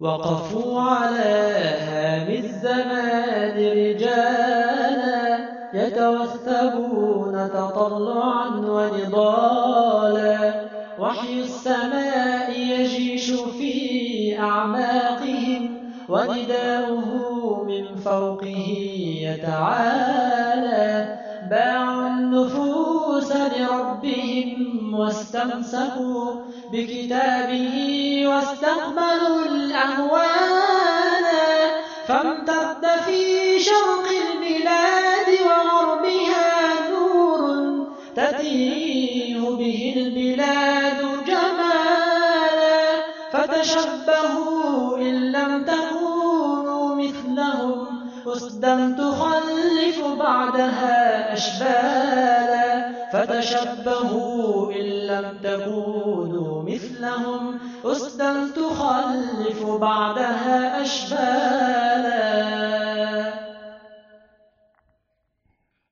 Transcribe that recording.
وقفوا على هام الزمان رجالا يتوثبون تطلعا ونضالا وحي السماء يجيش في أعماقهم ونداؤه من فوقه يتعالى باعوا النفوس لربهم واستمسكوا بكتابه واستقبلوا الأهوال فامتد في شرق البلاد وغربها نور تتيه به البلاد جمالا فتشبهوا إن لم تكونوا مثلهم أسدا تخلف بعدها أشبالا فتشبهوا إن لم تكونوا مثلهم. أسدا تخلف بعدها أشبالا